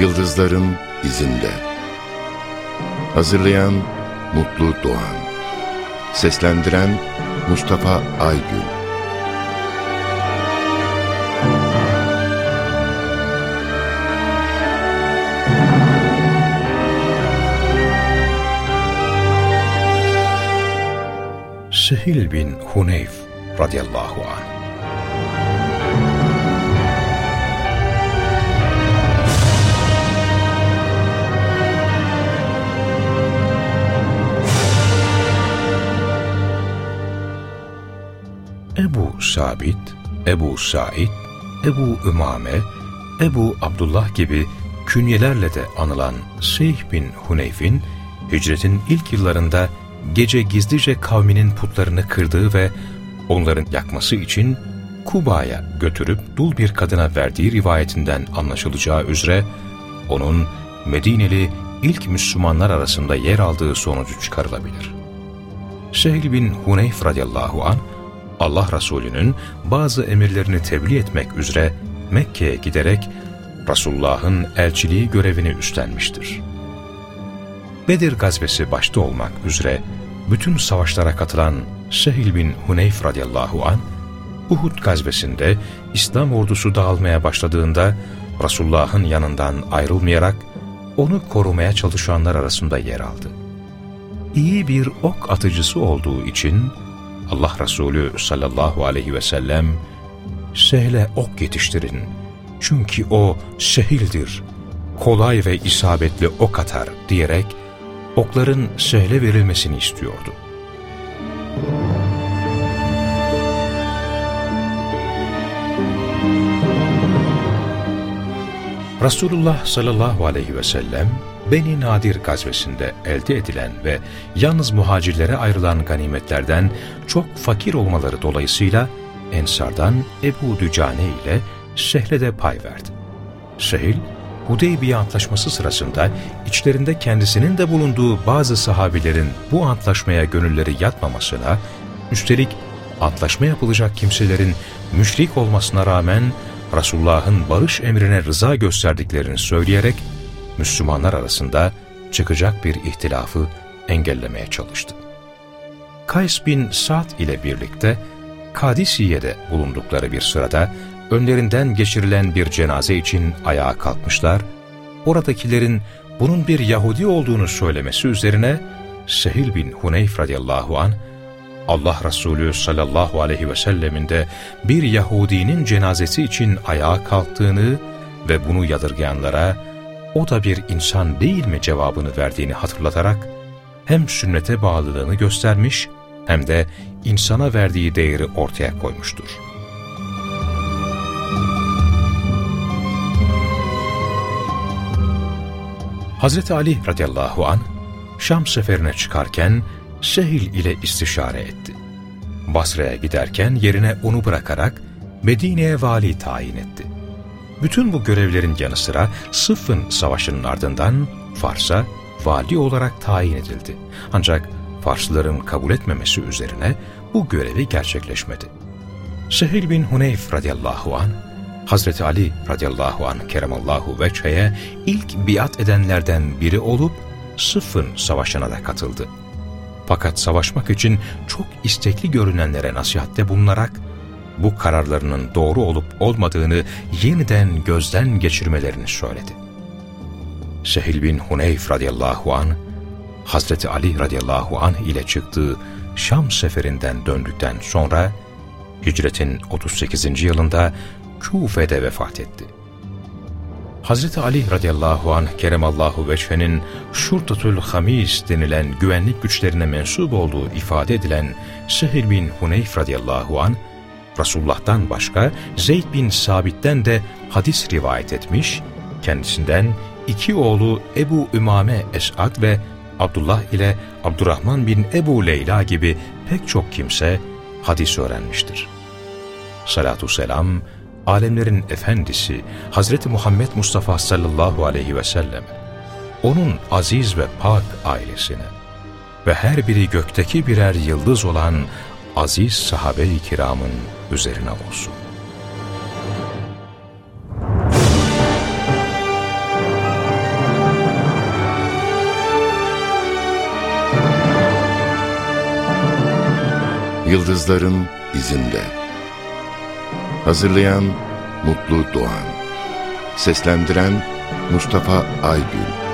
Yıldızların izinde. Hazırlayan Mutlu Doğan. Seslendiren Mustafa Aygün. Sehil bin Huneyf radıyallahu anh Ebu Sabit, Ebu Said, Ebu Ümame, Ebu Abdullah gibi künyelerle de anılan Seyh bin Huneyf'in hicretin ilk yıllarında gece gizlice kavminin putlarını kırdığı ve onların yakması için Kuba'ya götürüp dul bir kadına verdiği rivayetinden anlaşılacağı üzere onun Medineli ilk Müslümanlar arasında yer aldığı sonucu çıkarılabilir. Sehl bin Huneyf radıyallahu an Allah Resulü'nün bazı emirlerini tebliğ etmek üzere Mekke'ye giderek Resulullah'ın elçiliği görevini üstlenmiştir. Bedir gazvesi başta olmak üzere bütün savaşlara katılan Sehil bin Huneyf radıyallahu an Uhud gazvesinde İslam ordusu dağılmaya başladığında Resulullah'ın yanından ayrılmayarak onu korumaya çalışanlar arasında yer aldı. İyi bir ok atıcısı olduğu için Allah Resulü sallallahu aleyhi ve sellem Sehle ok yetiştirin. Çünkü o sehildir, kolay ve isabetli ok atar. diyerek okların Sehle verilmesini istiyordu. Resulullah sallallahu aleyhi ve sellem Beni Nadir gazvesinde elde edilen ve yalnız muhacirlere ayrılan ganimetlerden çok fakir olmaları dolayısıyla Ensardan Ebu Dücane ile Şehre'de pay verdi. Şehil, Hudeybiye Antlaşması sırasında içlerinde kendisinin de bulunduğu bazı sahabilerin bu antlaşmaya gönülleri yatmamasına, üstelik antlaşma yapılacak kimselerin müşrik olmasına rağmen Resulullah'ın barış emrine rıza gösterdiklerini söyleyerek Müslümanlar arasında çıkacak bir ihtilafı engellemeye çalıştı. Kays bin Sa'd ile birlikte Kadisiye'de bulundukları bir sırada önlerinden geçirilen bir cenaze için ayağa kalkmışlar, oradakilerin bunun bir Yahudi olduğunu söylemesi üzerine Sehil bin Huneyf radıyallahu an Allah Resulü sallallahu aleyhi ve sellemin de bir Yahudinin cenazesi için ayağa kalktığını ve bunu yadırgayanlara o da bir insan değil mi cevabını verdiğini hatırlatarak hem sünnete bağlılığını göstermiş hem de insana verdiği değeri ortaya koymuştur. Hz. Ali radıyallahu an Şam seferine çıkarken Sehil ile istişare etti. Basra'ya giderken yerine onu bırakarak Medine'ye vali tayin etti. Bütün bu görevlerin yanı sıra Sıffın Savaşı'nın ardından Fars'a vali olarak tayin edildi. Ancak Farslıların kabul etmemesi üzerine bu görevi gerçekleşmedi. Sehil bin Huneyf radıyallahu an Hazreti Ali radıyallahu an keremallahu veçheye ilk biat edenlerden biri olup Sıffın Savaşı'na da katıldı. Fakat savaşmak için çok istekli görünenlere nasihatte bulunarak bu kararlarının doğru olup olmadığını yeniden gözden geçirmelerini söyledi. Sehil bin Huneyf radıyallahu an Hazreti Ali radıyallahu an ile çıktığı Şam seferinden döndükten sonra hicretin 38. yılında Kufe'de vefat etti. Hazreti Ali radıyallahu anh keremallahu veçhenin Şurtatul Hamis denilen güvenlik güçlerine mensup olduğu ifade edilen Sehil bin Huneyf radıyallahu anh Resulullah'tan başka Zeyd bin Sabit'ten de hadis rivayet etmiş, kendisinden iki oğlu Ebu Ümame Esad ve Abdullah ile Abdurrahman bin Ebu Leyla gibi pek çok kimse hadis öğrenmiştir. Salatu selam, alemlerin efendisi Hz. Muhammed Mustafa sallallahu aleyhi ve sellem, onun aziz ve pak ailesine ve her biri gökteki birer yıldız olan aziz sahabe-i kiramın üzerine olsun. Yıldızların izinde. Hazırlayan Mutlu Doğan. Seslendiren Mustafa Aygün